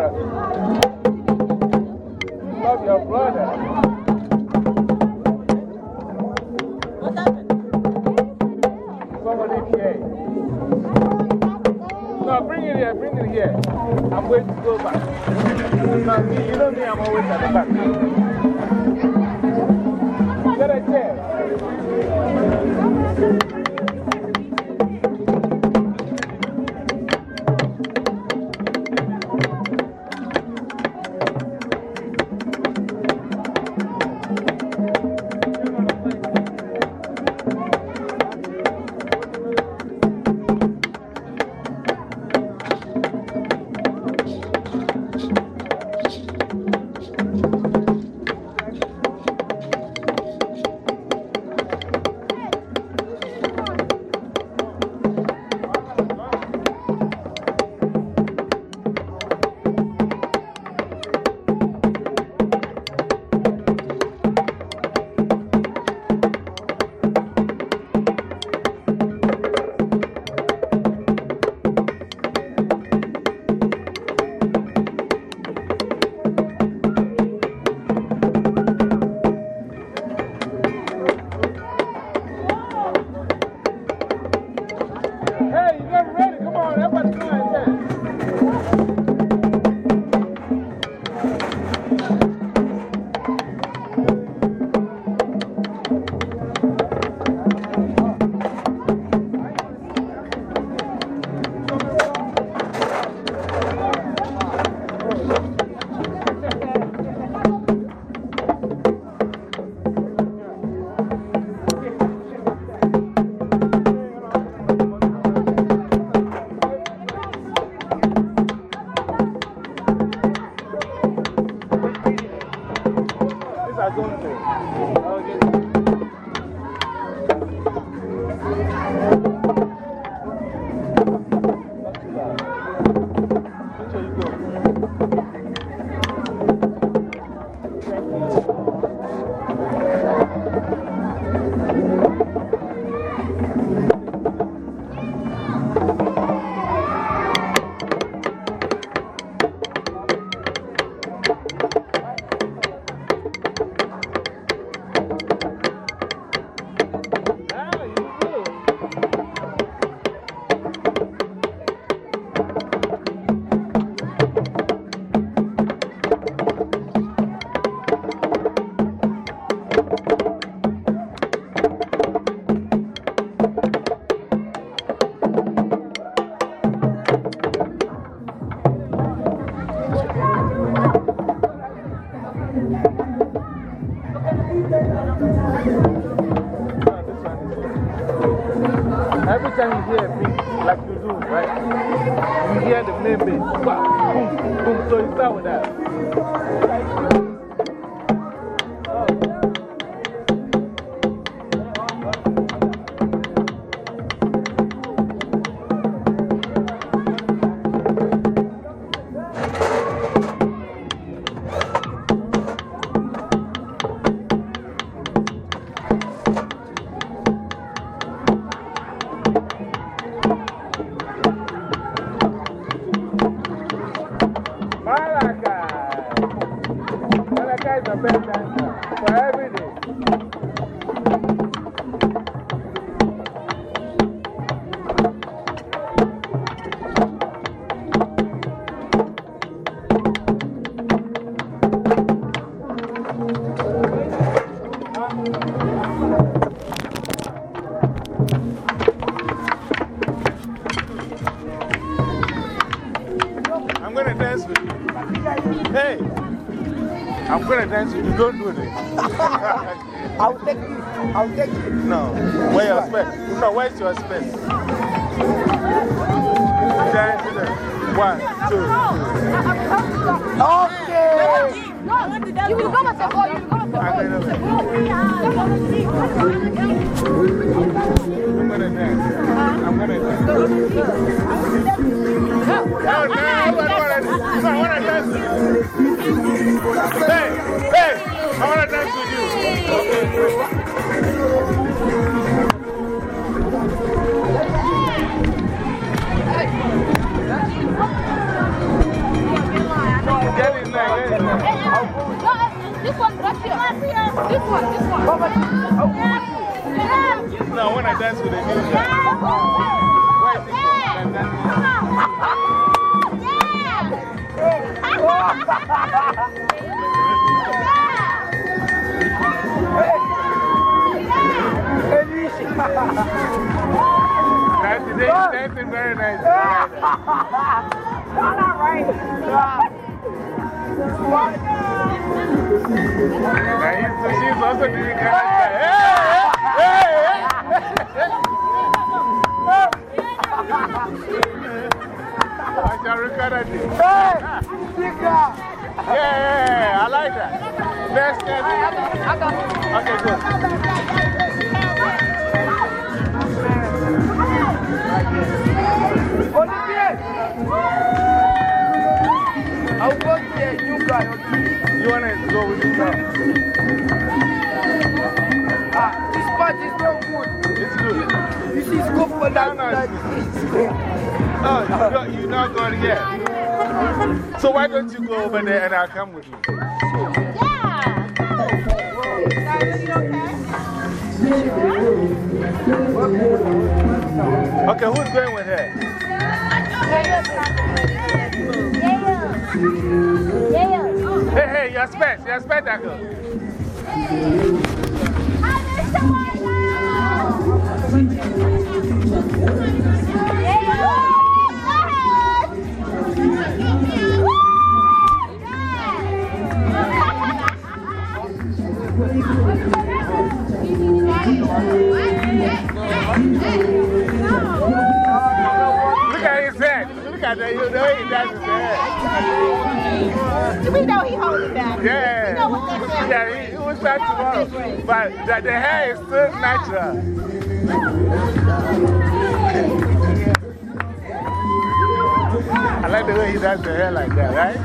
brother. Love your brother. Somebody here. No, bring it here, bring it here. I'm waiting to go back. No, you know me, I'm always at the back. She's also. Hey! It. Yeah, yeah, I like that. Okay, good. Olivier! The okay? You want to go with me now? Ah, this part is not good. It's good. You see, good for that. No, Oh, you not, you're not going yet. So why don't you go over there and I'll come with you? Yeah. Okay, who's going with her? Hey, hey, your specs, your spectacle. Look head. That. You know he does his head. We know he holding back. Yeah. We know what that is. Yeah, he, he was back tomorrow. But the, the hair is still natural. I like the way he does the hair like that, right?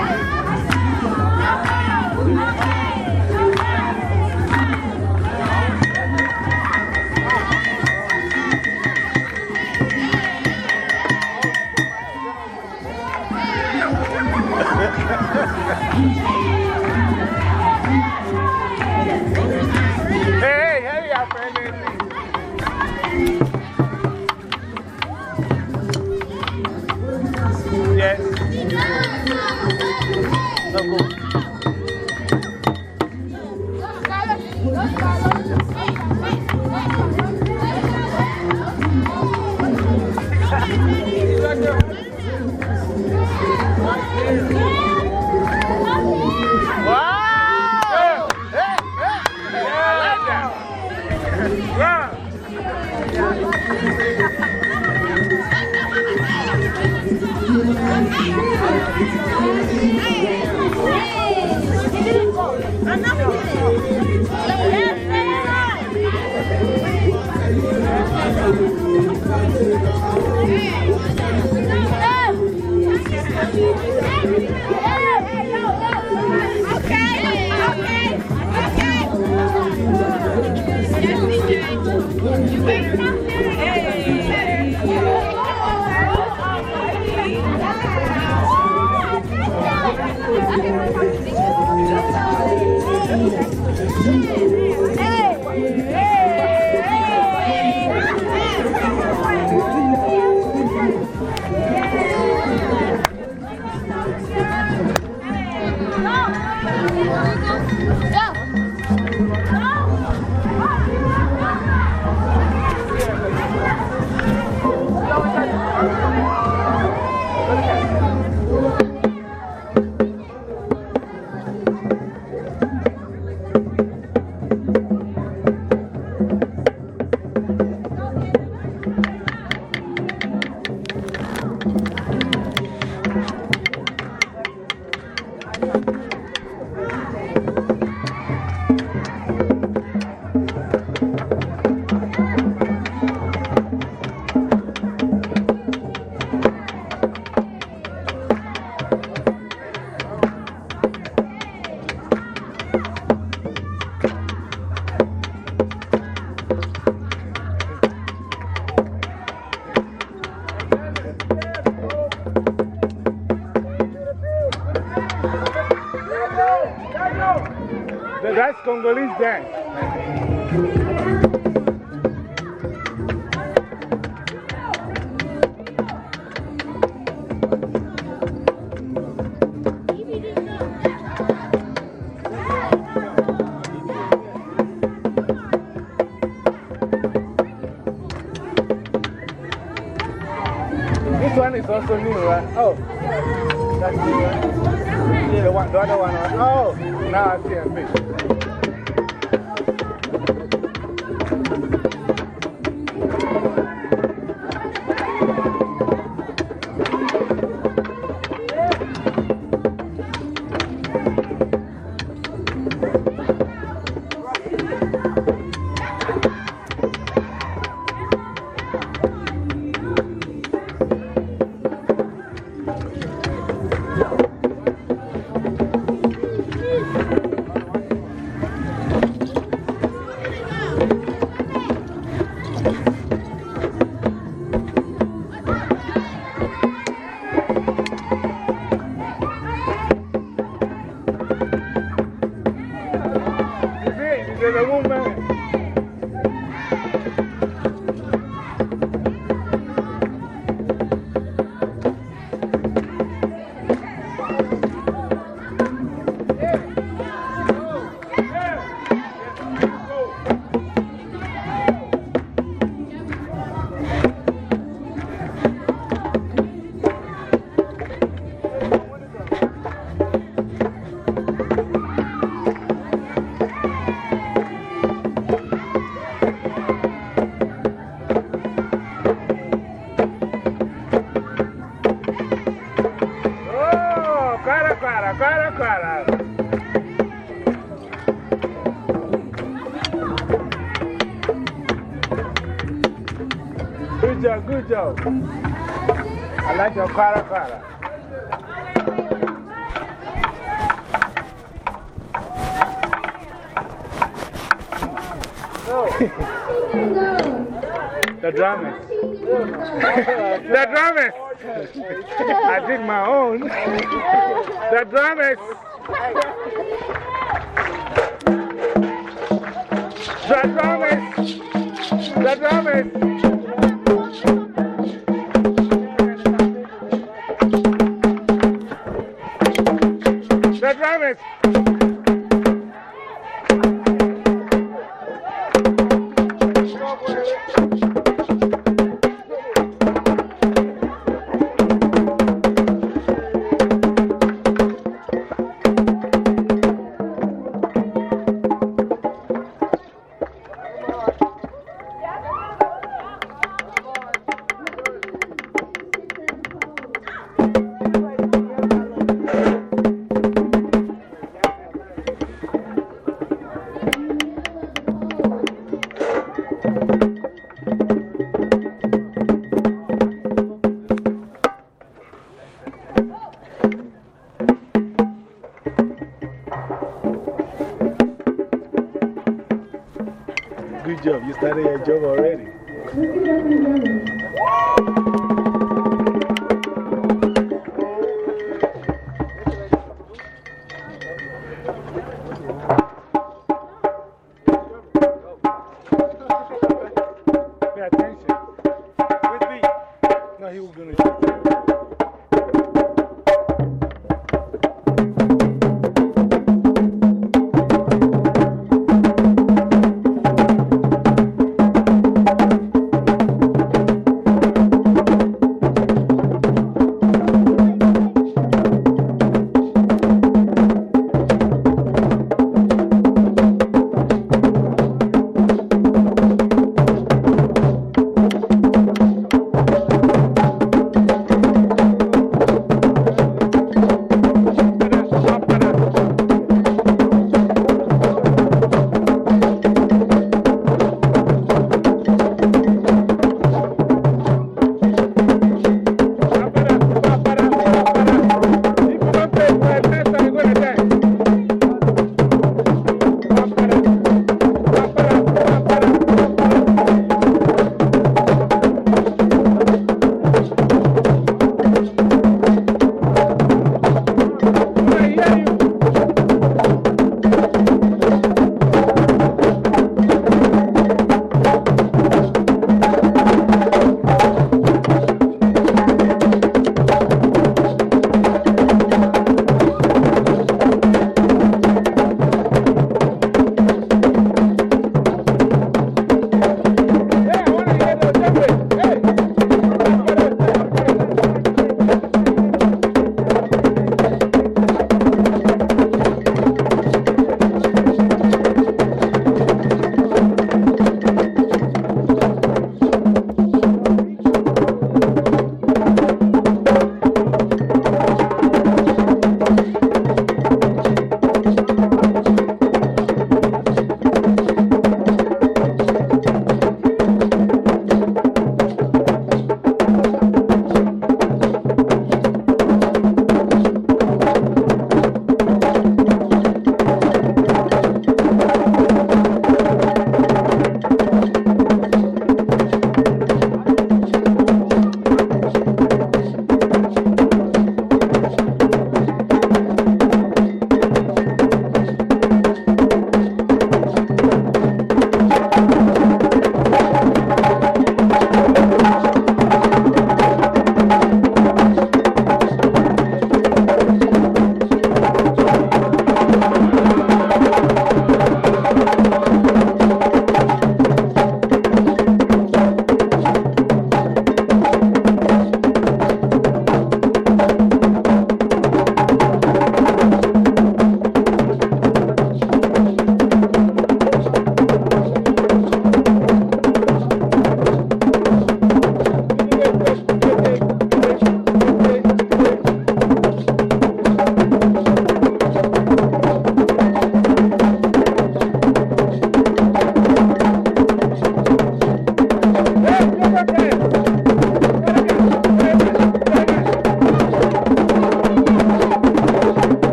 Yes. No, go. Hey! Congolese dance. This one is also new, right? Oh, that's new, right? Yeah, the, one, the other one. Oh, now I see a bit. Good job, good job. I like your cara, cara. The drummers. the drummers. I did my own. The drummers. The drummers. The drummers.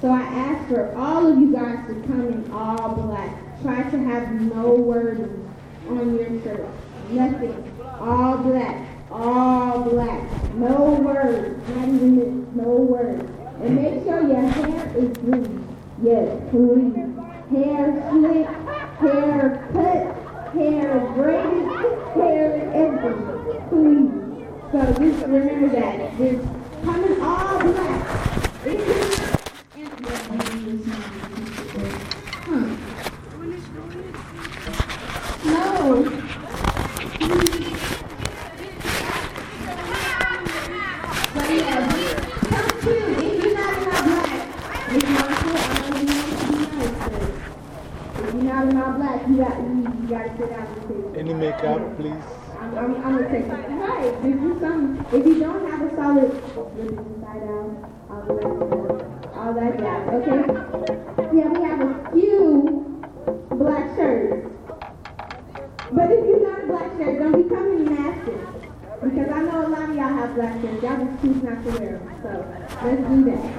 So I ask for all of you guys to come in all black. Try to have no wording on your shirt. Nothing. All black. All black. No words. Not even this. No words. And make sure your hair is green. Yes, green. Hair slick. remember that.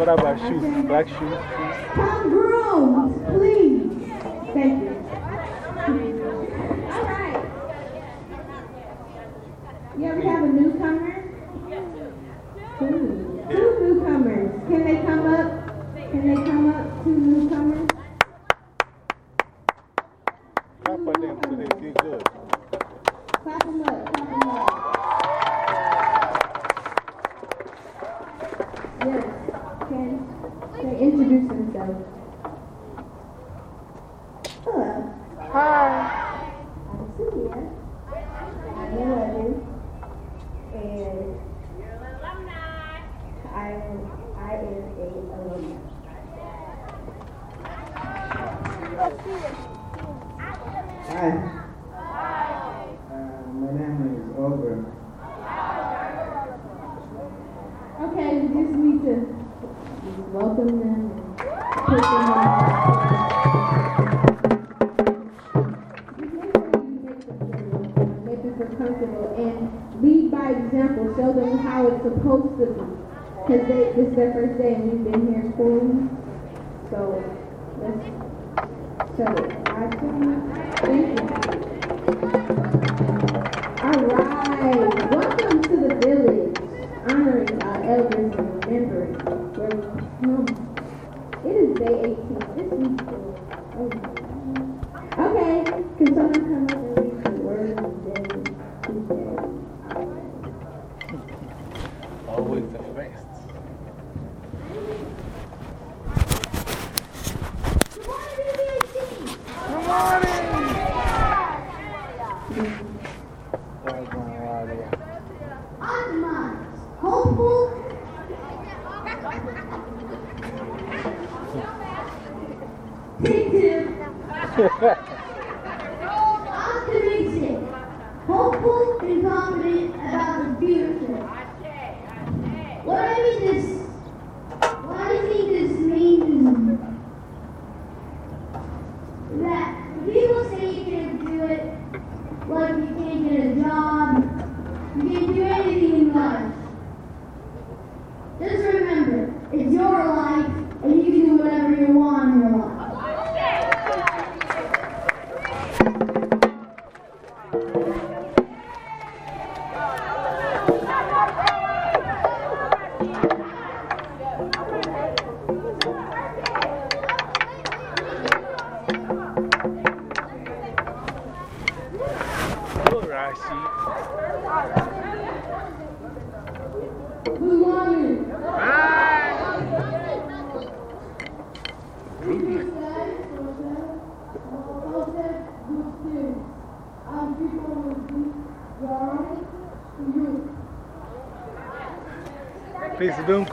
What about shoes? Black shoes? Come, brooms, please. Thank you. All right. Yeah, we have a newcomer. Two. Two newcomers. Can they come up? Can they come up? Two newcomers. Clap for them so they get good. Clap them up. Clap them up. Yes introduce himself.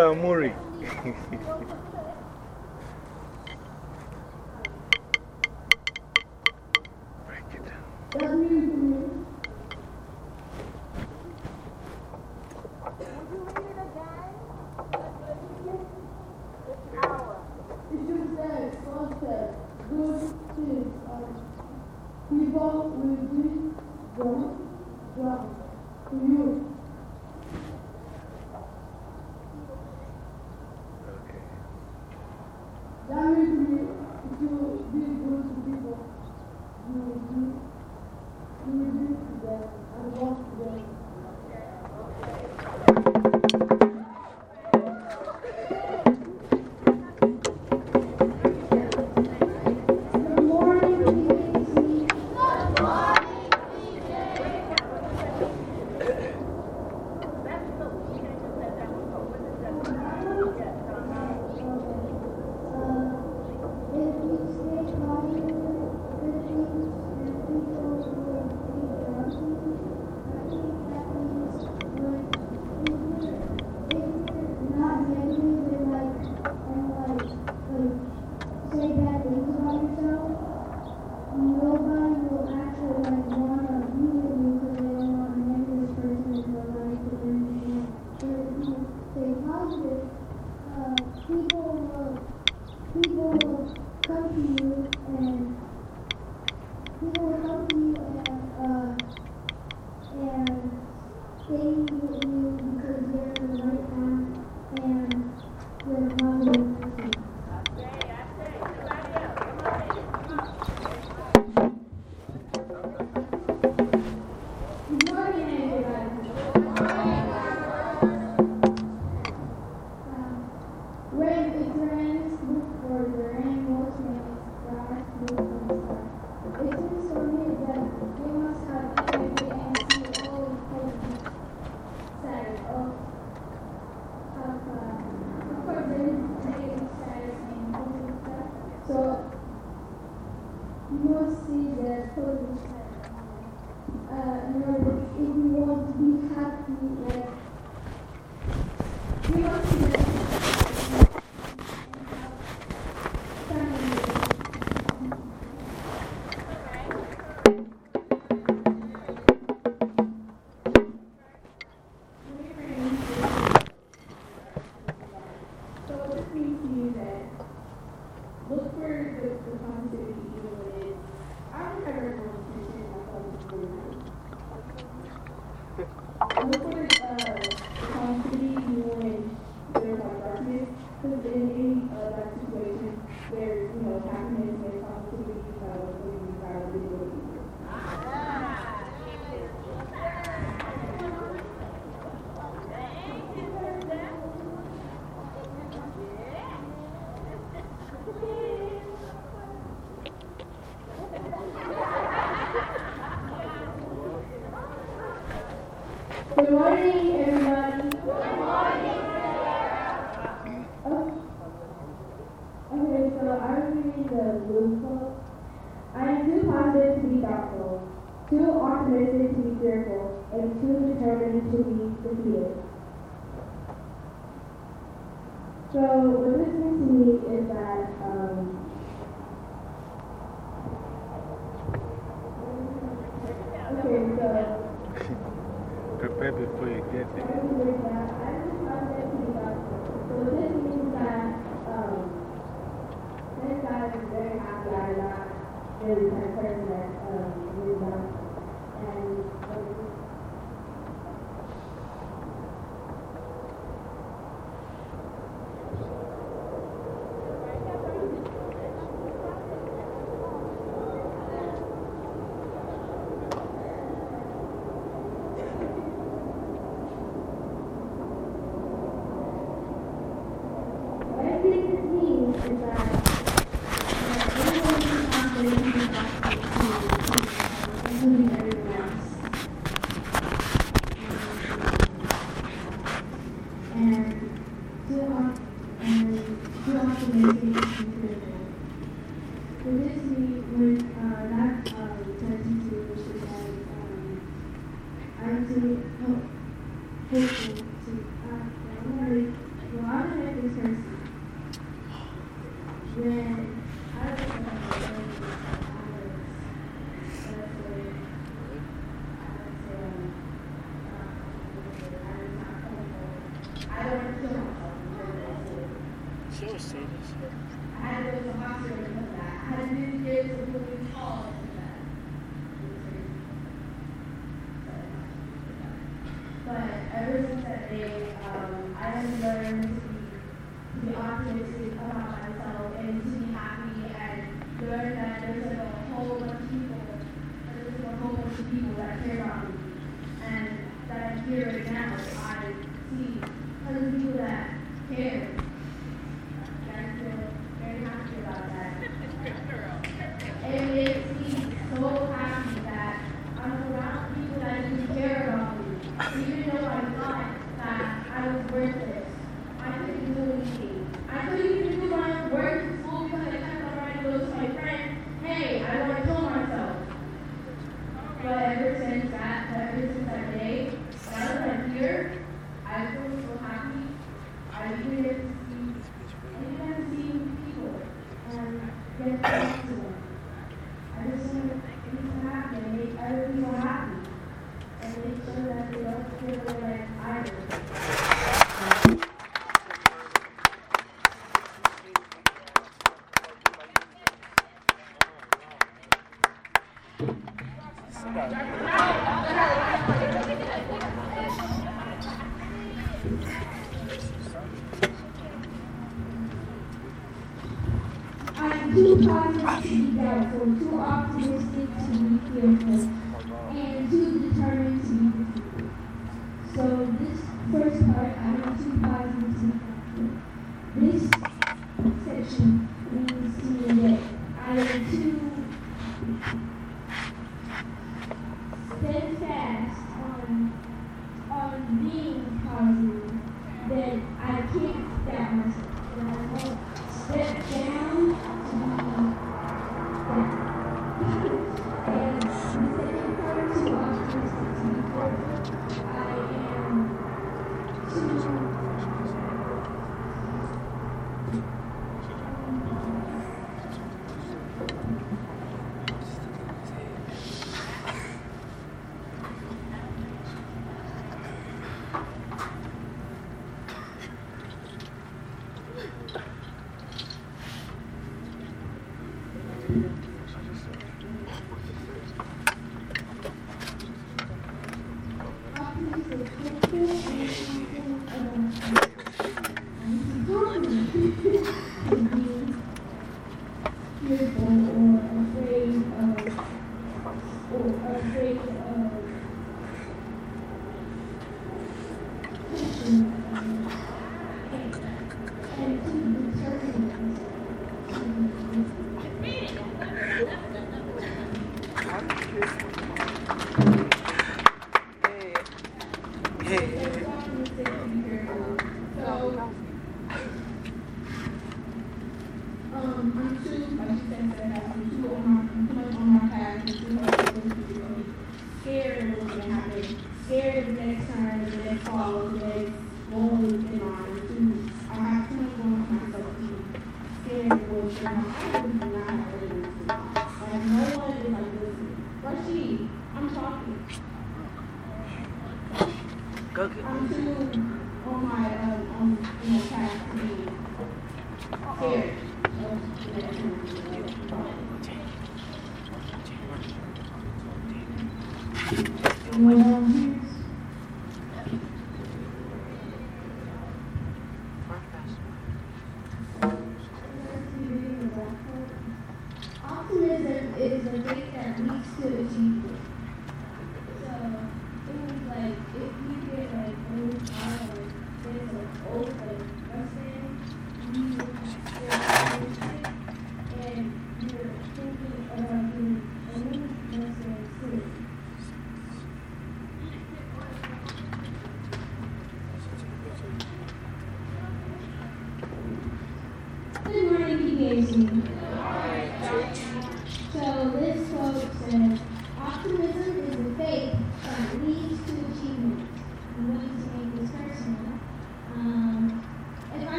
Amuri. even though I thought that I was worthless, I couldn't do. I couldn't do my work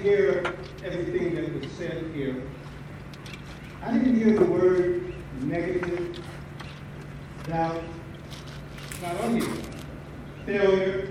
hear everything that was said here. I didn't hear the word negative, doubt, not only failure,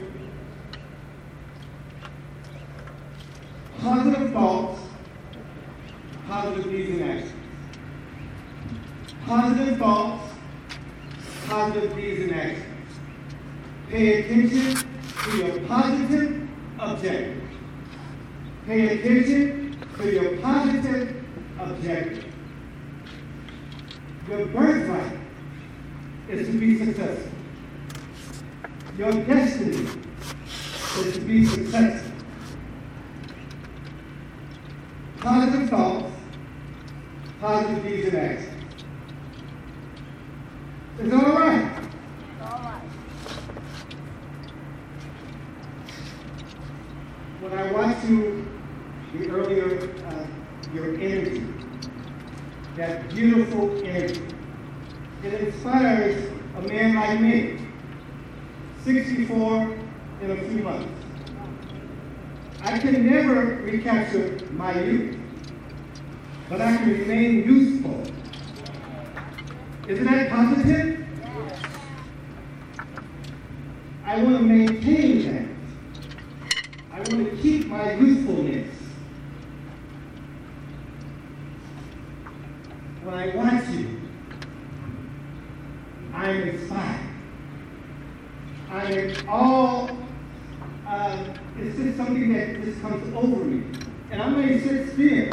it's just something that just comes over me. And I may sit still,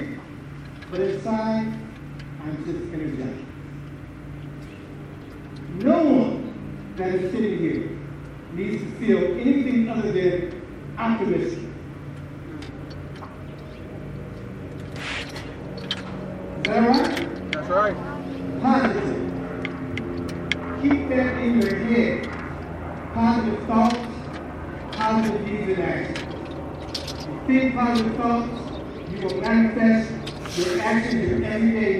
but inside, I'm just energized. No one that is sitting here needs to feel anything other than optimistic. become, you will manifest your actions your everyday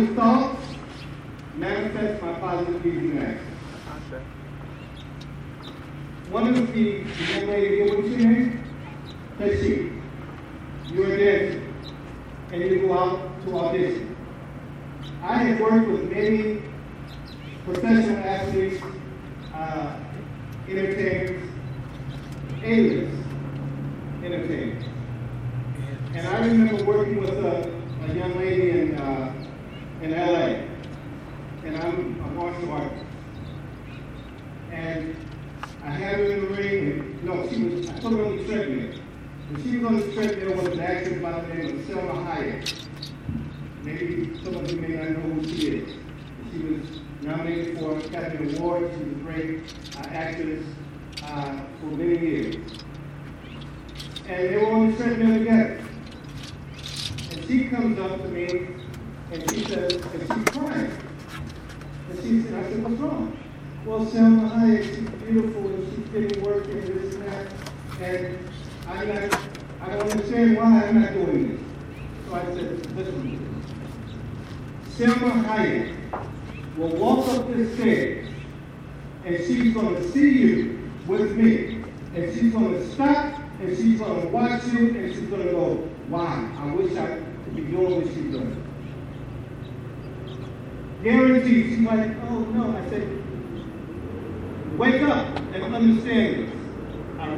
positive thoughts manifest my positive feelings and actions. One of the, you know, they get what name? Fishing.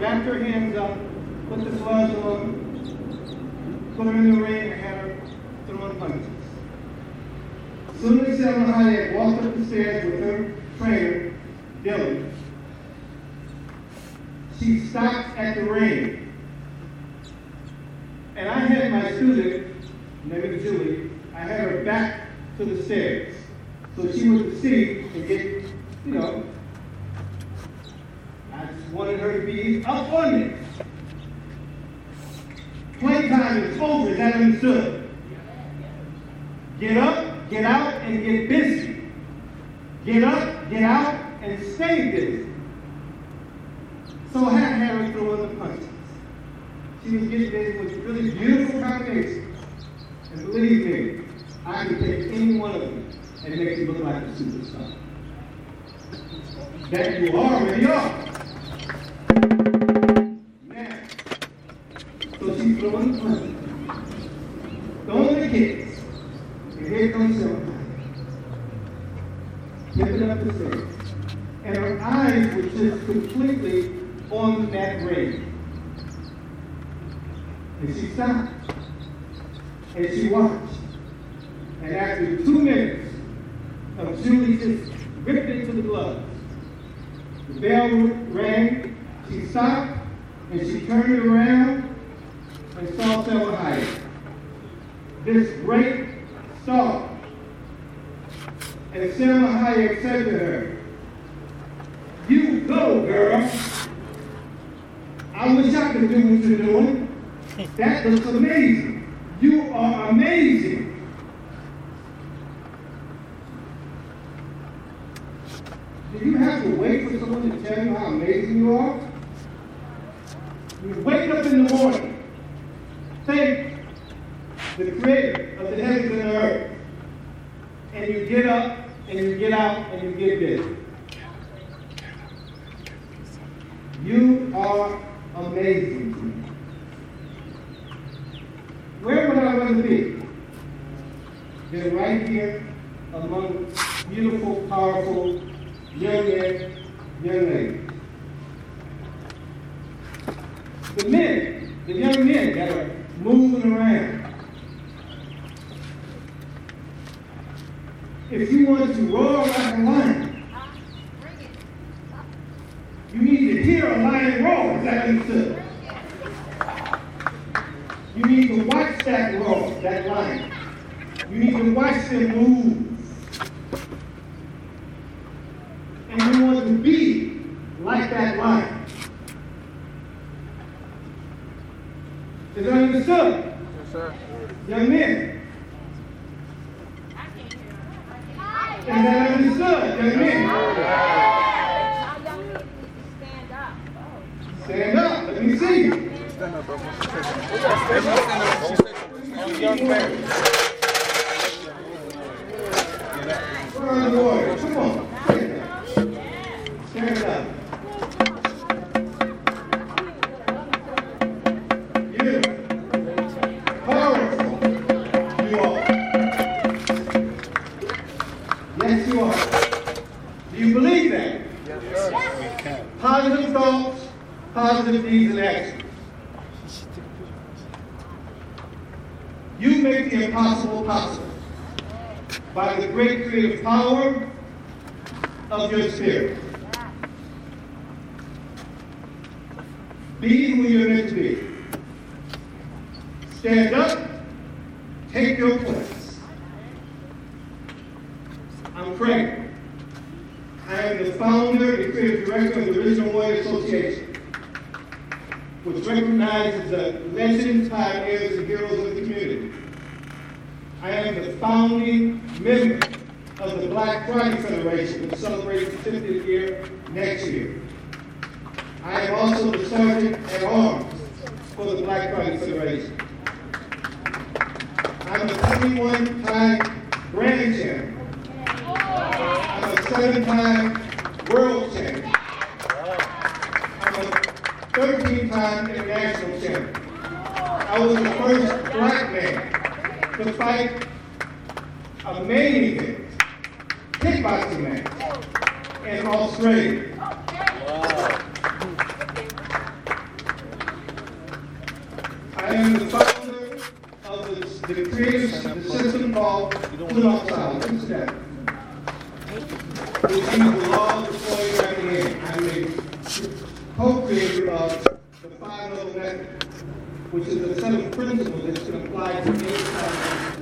Back her hands up. Put the gloves on. Put her in the ring and have her throwing punches. Soon as Salma Hayek walked up the stairs with her trainer, Dylan, she stopped at the ring. And I had my student, named Julie, I had her back to the stairs. So she would see and get, you know, wanted her to be it. Playtime is over, is that understood? Get up, get out, and get busy. Get up, get out, and stay busy. So I had her throw in the punches. She was getting busy with really beautiful combinations. And believe me, I can take any one of them and make you look like a superstar. That you already are. The punches, throwing the kicks, and here comes Silver. Lifting up the stairs. And her eyes were just completely on that ring. And she stopped. And she watched. And after two minutes of Julie just ripped into the gloves, the bell rang, she stopped, and she turned around and saw Salma Hayek. This great star. And Salma Hayek said to her, You go, girl. I wish I could do what you're doing. That looks amazing. You are amazing. Do you have to wait for someone to tell you how amazing you are? You wake up in the morning, creator of the heavens and the earth, and you get up and you get out and you get busy. You are amazing to me. Where would I want to be? Than right here among beautiful, powerful young men, young ladies. The men, the young men that are moving around. If you want to roar like a lion, you need to hear a lion roar. Is that understood? You need to watch that roar, that lion. You need to watch them move. And you want to be like that lion. Is that understood? Yes, sir. Young men. Is that understood? Young men. Stand up. Let me see you. Stand up, bro. Stand up. Young man. Where are the? Come on. Deeds and actions. You make the impossible possible by the great creative power of your spirit. Be who you're meant to be. Stand up, take your place. I'm Craig. I am the founder and creative director of the Original Warrior Association, which recognizes the legends, pioneers, and heroes of the community. I am the founding member of the Black Friday Federation, which celebrates its 50th year next year. I am also the sergeant at arms for the Black Friday Federation. I'm a 21-time grand champion. I'm a seven-time world champion. I'm a 13-time international champion. I was the first black man to fight a main event kickboxing match in Australia. I am the founder of the, the creative the system called Put Off Silence. What's that? Which is the law of deploying recommend. I'm a co-creator of the five level method, which is a set of principles that should apply to any scholarship.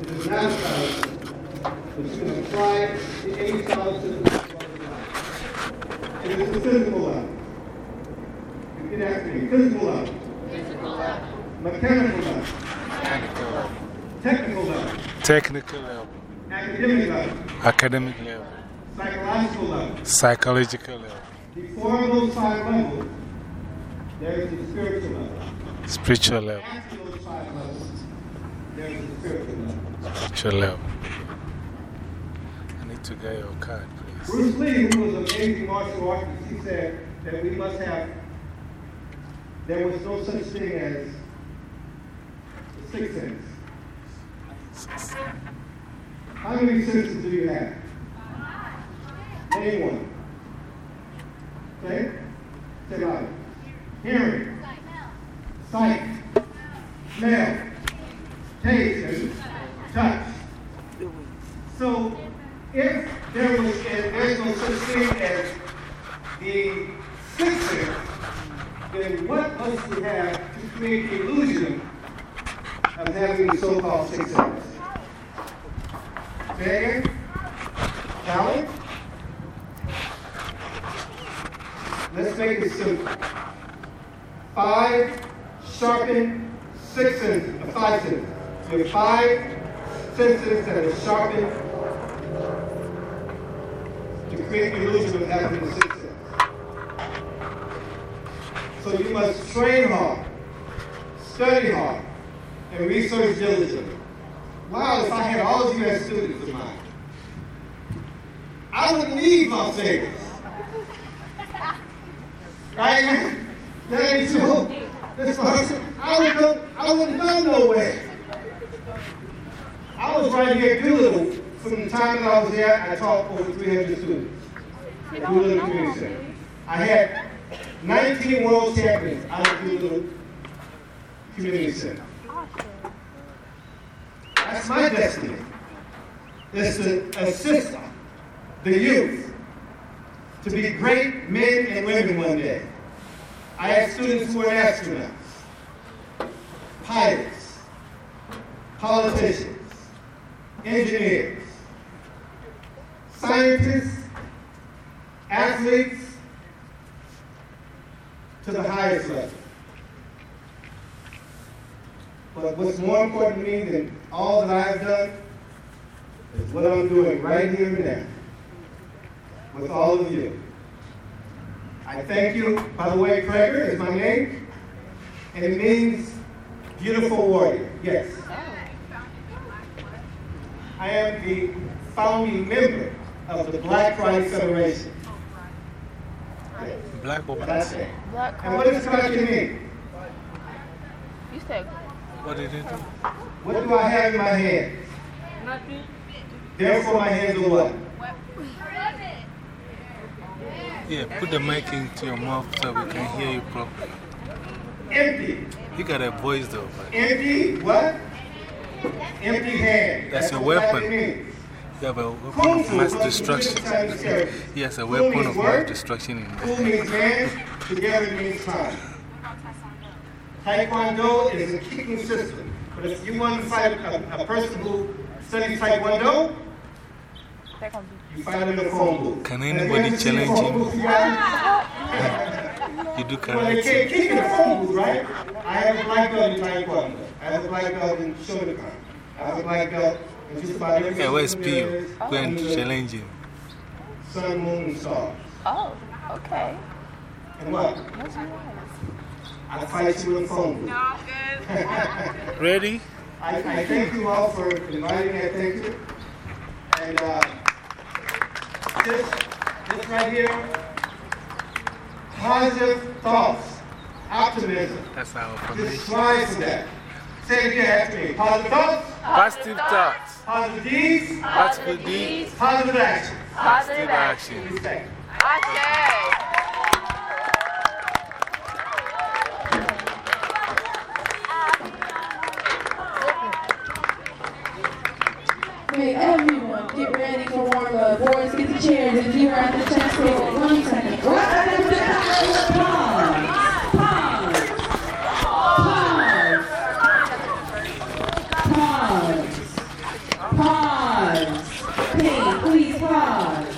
It is not a scholarship, but you can apply to any scholarship that you want to apply. It is a physical level. You can ask me, physical level. Mechanical level. Technical level. Technical level, Academic level. academic level, Psychological level. psychological level, Before those five levels, there is the spiritual level. spiritual level, After those five levels, there is the spiritual level. spiritual level. I need to get your card, please. Bruce Lee, who was an amazing martial artist, he said that we must have, there was no such thing as the sixth sense. How many senses do you have? Name one. Okay? Say loud. Hearing, sight, smell, taste, touch. So, if there was, and there's no such thing as the sixth sense, then what must we have to create the illusion of having the so-called sixth sense? Say again? Let's make it simple. Five sharpened six senses, five senses. You have five senses that are sharpened to create the illusion of having the sixth sense. So you must train hard, study hard, and research diligently. Wow, if I had all of you as students of mine, I wouldn't leave Las Vegas. Right? Ain't true. That's what I would go, I wouldn't go nowhere. I was right here Doolittle. From the time that I was there, I taught over 300 students. Doolittle Community Center. I had 19 world champions out of Doolittle Community Center. That's my destiny. Is to assist the youth to be great men and women one day. I have students who are astronauts, pilots, politicians, engineers, scientists, athletes, to the highest level. But what's more important to me than all that I've done is what I'm doing right here and now with all of you. I thank you. By the way, Kreger is my name, and it means beautiful warrior. Yes. I am the founding member of the Black Pride Federation. Yes, Black or That's it. Black And what does Karate mean? You said What did you do? What do I have in my hand? nothing. Therefore, my hands are what? Yeah, put the mic into your mouth so we can hear you properly. Empty. You got a voice though, but Empty what? Empty hand. That's a what weapon. means. you have a weapon Kung of mass destruction. different types. Yes, a weapon means of work. mass destruction in Fu there. means man, together means time. Taekwondo is a kicking system. But if you want to fight a, a person who studies Taekwondo, That gonna be. You find him phone booth. Can anybody you ever seen a challenge him? you guys? You do Well, they karate. can't kick in a phone booth, right? I have a black belt in Taekwondo. I have a black belt in Shotokan. I have a black belt in just about every Yeah, where's system Pio? Go and challenge him. Sun, moon, and stars. Oh, okay. And what? What's yours? I fight you in a phone booth. Ready? I, I thank you all for inviting me. I thank you. And uh, this, this right here, positive thoughts, optimism. That's our Just foundation. strive for that. Say it again after me. Positive thoughts, Positive thoughts, positive deeds, positive deeds, positive actions. Positive positive action. Respect. Ashe. May everyone get ready for warm up. Boys, get the chairs if you are at the chess table.